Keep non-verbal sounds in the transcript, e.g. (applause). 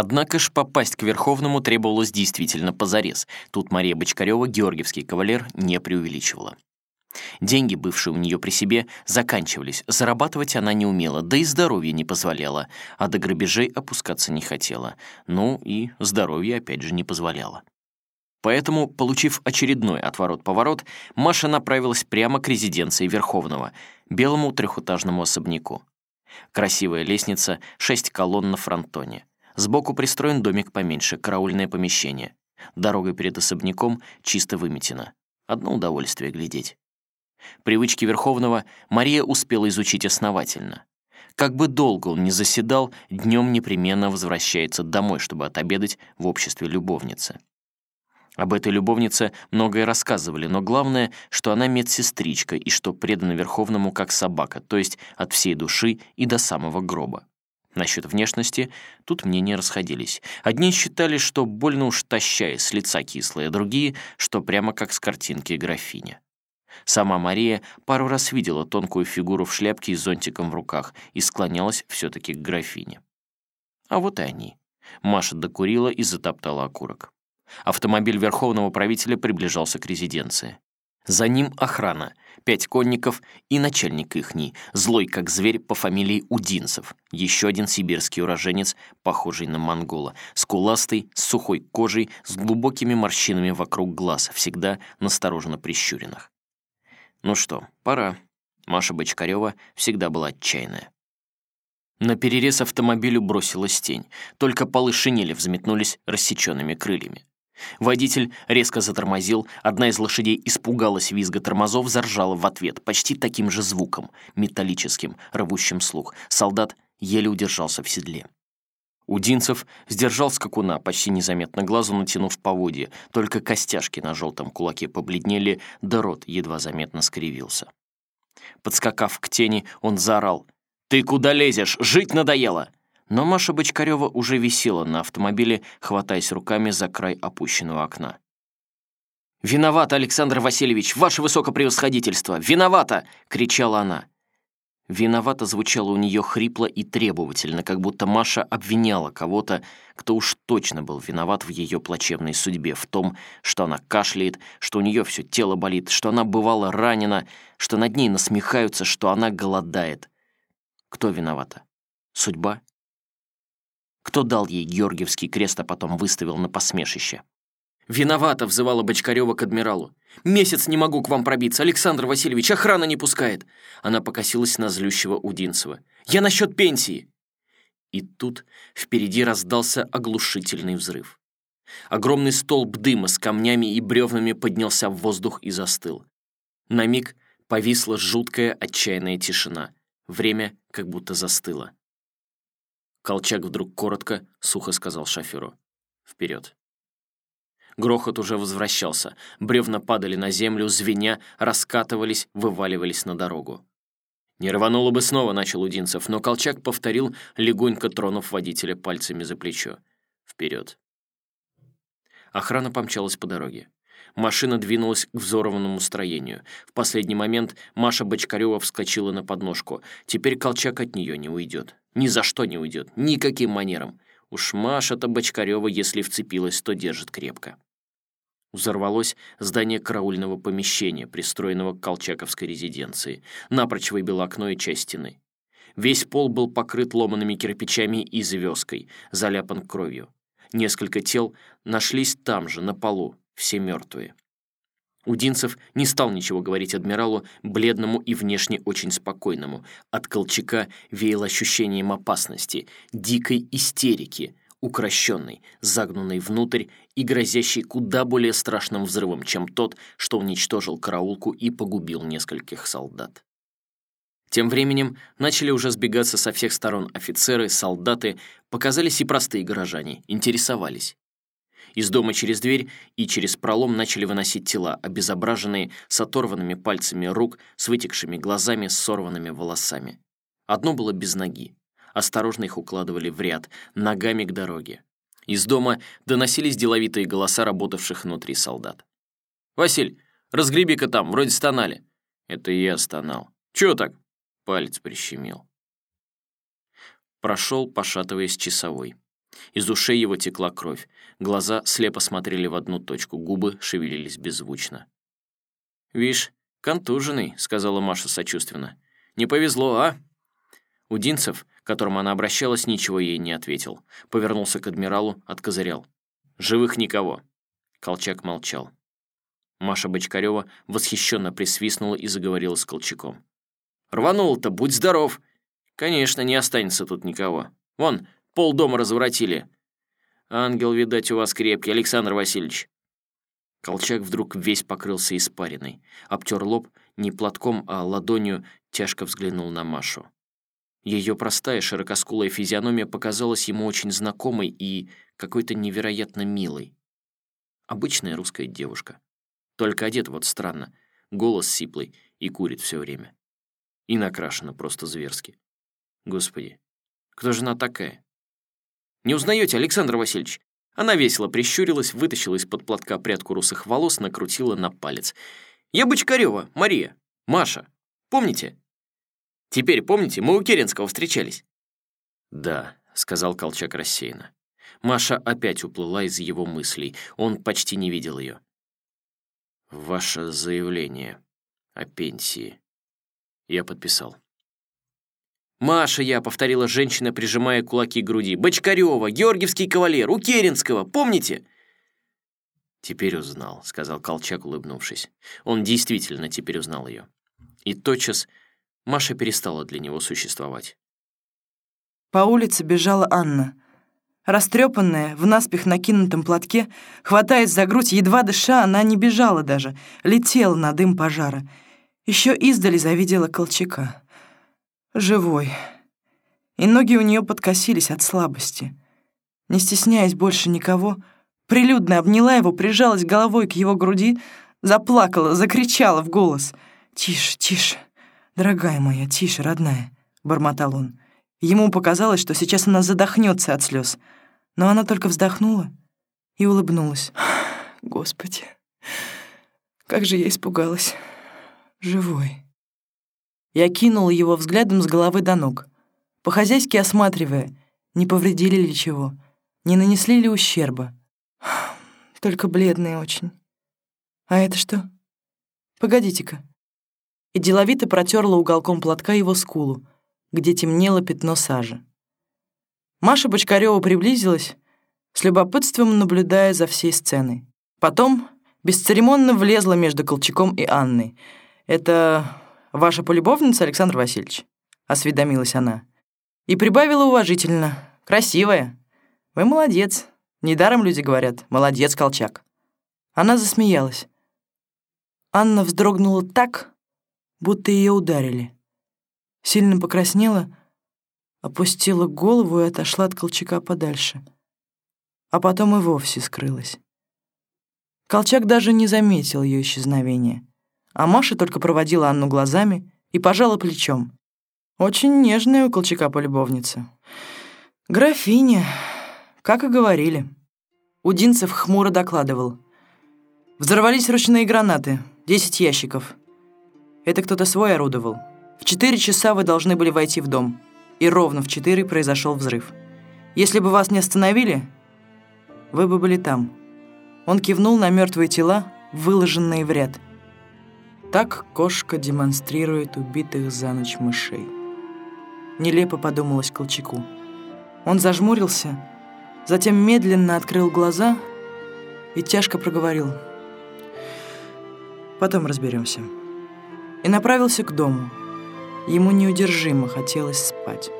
Однако ж попасть к Верховному требовалось действительно позарез. Тут Мария Бочкарева, георгиевский кавалер, не преувеличивала. Деньги, бывшие у нее при себе, заканчивались. Зарабатывать она не умела, да и здоровье не позволяло, а до грабежей опускаться не хотела. Ну и здоровье опять же не позволяло. Поэтому, получив очередной отворот-поворот, Маша направилась прямо к резиденции Верховного, белому трехэтажному особняку. Красивая лестница, шесть колонн на фронтоне. Сбоку пристроен домик поменьше, караульное помещение. Дорога перед особняком чисто выметена. Одно удовольствие глядеть. Привычки Верховного Мария успела изучить основательно. Как бы долго он ни заседал, днем непременно возвращается домой, чтобы отобедать в обществе любовницы. Об этой любовнице многое рассказывали, но главное, что она медсестричка и что предана Верховному как собака, то есть от всей души и до самого гроба. Насчет внешности тут мнения расходились. Одни считали, что больно уж тащая с лица кислое, другие, что прямо как с картинки графиня. Сама Мария пару раз видела тонкую фигуру в шляпке и зонтиком в руках и склонялась все-таки к графине. А вот и они. Маша докурила и затоптала окурок. Автомобиль верховного правителя приближался к резиденции. За ним охрана, пять конников и начальник ихний, злой как зверь по фамилии Удинцев, еще один сибирский уроженец, похожий на монгола, скуластый, с сухой кожей, с глубокими морщинами вокруг глаз, всегда настороженно прищуренных. Ну что, пора. Маша Бочкарева всегда была отчаянная. На перерез автомобилю бросилась тень. Только полы шинели взметнулись рассеченными крыльями. Водитель резко затормозил, одна из лошадей испугалась визга тормозов, заржала в ответ, почти таким же звуком, металлическим, рвущим слух. Солдат еле удержался в седле. Удинцев сдержал скакуна, почти незаметно глазу натянув поводья, только костяшки на желтом кулаке побледнели, да рот едва заметно скривился. Подскакав к тени, он заорал. «Ты куда лезешь? Жить надоело!» Но Маша Бочкарева уже висела на автомобиле, хватаясь руками за край опущенного окна. «Виновата, Александр Васильевич, ваше высокопревосходительство! Виновата!» — кричала она. Виновато звучало у нее хрипло и требовательно, как будто Маша обвиняла кого-то, кто уж точно был виноват в ее плачевной судьбе, в том, что она кашляет, что у нее все тело болит, что она бывала ранена, что над ней насмехаются, что она голодает. Кто виновата? Судьба? Кто дал ей Георгиевский крест, а потом выставил на посмешище? «Виновата!» — взывала Бочкарева к адмиралу. «Месяц не могу к вам пробиться, Александр Васильевич, охрана не пускает!» Она покосилась на злющего Удинцева. «Я насчет пенсии!» И тут впереди раздался оглушительный взрыв. Огромный столб дыма с камнями и бревнами поднялся в воздух и застыл. На миг повисла жуткая отчаянная тишина. Время как будто застыло. Колчак вдруг коротко, сухо сказал шоферу. «Вперед!» Грохот уже возвращался. Бревна падали на землю, звеня, раскатывались, вываливались на дорогу. «Не рвануло бы снова», — начал Удинцев, но Колчак повторил, легонько тронув водителя пальцами за плечо. «Вперед!» Охрана помчалась по дороге. Машина двинулась к взорванному строению. В последний момент Маша Бочкарева вскочила на подножку. Теперь Колчак от нее не уйдет. Ни за что не уйдет. Никаким манером. Уж Маша-то Бочкарева, если вцепилась, то держит крепко. Взорвалось здание караульного помещения, пристроенного к колчаковской резиденции. Напрочь выбило окно и часть стены. Весь пол был покрыт ломанными кирпичами и звездкой, заляпан кровью. Несколько тел нашлись там же, на полу, все мертвые. Удинцев не стал ничего говорить адмиралу, бледному и внешне очень спокойному. От Колчака веяло ощущением опасности, дикой истерики, укращенный, загнанный внутрь и грозящий куда более страшным взрывом, чем тот, что уничтожил караулку и погубил нескольких солдат. Тем временем начали уже сбегаться со всех сторон офицеры, солдаты, показались и простые горожане, интересовались. Из дома через дверь и через пролом начали выносить тела, обезображенные, с оторванными пальцами рук, с вытекшими глазами, с сорванными волосами. Одно было без ноги осторожно их укладывали в ряд, ногами к дороге. Из дома доносились деловитые голоса работавших внутри солдат. «Василь, разгреби-ка там, вроде стонали». «Это я стонал». «Чего так?» Палец прищемил. Прошел, пошатываясь, часовой. Из ушей его текла кровь. Глаза слепо смотрели в одну точку, губы шевелились беззвучно. «Вишь, контуженный», — сказала Маша сочувственно. «Не повезло, а?» Удинцев, к которому она обращалась, ничего ей не ответил. Повернулся к адмиралу, откозырял. «Живых никого». Колчак молчал. Маша Бочкарева восхищенно присвистнула и заговорила с Колчаком. «Рванул-то, будь здоров!» «Конечно, не останется тут никого. Вон, пол дома разворотили. Ангел, видать, у вас крепкий, Александр Васильевич». Колчак вдруг весь покрылся испариной, обтер лоб не платком, а ладонью, тяжко взглянул на Машу. Ее простая широкоскулая физиономия показалась ему очень знакомой и какой-то невероятно милой. Обычная русская девушка. Только одет вот странно, голос сиплый и курит все время. И накрашена просто зверски. Господи, кто же она такая? Не узнаете, Александр Васильевич? Она весело прищурилась, вытащила из-под платка прядку русых волос, накрутила на палец. «Я Бочкарева, Мария, Маша. Помните?» «Теперь помните, мы у Керенского встречались?» «Да», — сказал Колчак рассеянно. Маша опять уплыла из его мыслей. Он почти не видел ее. «Ваше заявление о пенсии». Я подписал. «Маша я», — повторила женщина, прижимая кулаки к груди. «Бочкарева, Георгиевский кавалер, у Керенского, помните?» «Теперь узнал», — сказал Колчак, улыбнувшись. Он действительно теперь узнал ее. И тотчас Маша перестала для него существовать. По улице бежала Анна. Растрепанная, в наспех накинутом платке, хватаясь за грудь, едва дыша, она не бежала даже, летела на дым пожара. Еще издали завидела Колчака. Живой. И ноги у нее подкосились от слабости. Не стесняясь больше никого, прилюдно обняла его, прижалась головой к его груди, заплакала, закричала в голос. «Тише, тише, дорогая моя, тише, родная», — бормотал он. Ему показалось, что сейчас она задохнется от слез но она только вздохнула и улыбнулась. «Господи, как же я испугалась. Живой». Я кинула его взглядом с головы до ног, по-хозяйски осматривая, не повредили ли чего, не нанесли ли ущерба. (sighs) Только бледные очень. А это что? Погодите-ка. И деловито протерла уголком платка его скулу, где темнело пятно сажи. Маша Бочкарева приблизилась, с любопытством наблюдая за всей сценой. Потом бесцеремонно влезла между Колчаком и Анной. «Это ваша полюбовница, Александр Васильевич?» — осведомилась она. И прибавила уважительно. «Красивая. Вы молодец. Недаром люди говорят. Молодец, Колчак». Она засмеялась. Анна вздрогнула так, будто ее ударили. Сильно покраснела опустила голову и отошла от Колчака подальше. А потом и вовсе скрылась. Колчак даже не заметил ее исчезновения. А Маша только проводила Анну глазами и пожала плечом. Очень нежная у Колчака полюбовница. Графиня, как и говорили. Удинцев хмуро докладывал. Взорвались ручные гранаты, десять ящиков. Это кто-то свой орудовал. В четыре часа вы должны были войти в дом и ровно в четыре произошел взрыв. Если бы вас не остановили, вы бы были там. Он кивнул на мертвые тела, выложенные в ряд. Так кошка демонстрирует убитых за ночь мышей. Нелепо подумалось Колчаку. Он зажмурился, затем медленно открыл глаза и тяжко проговорил. «Потом разберемся». И направился к дому. Ему неудержимо хотелось спать.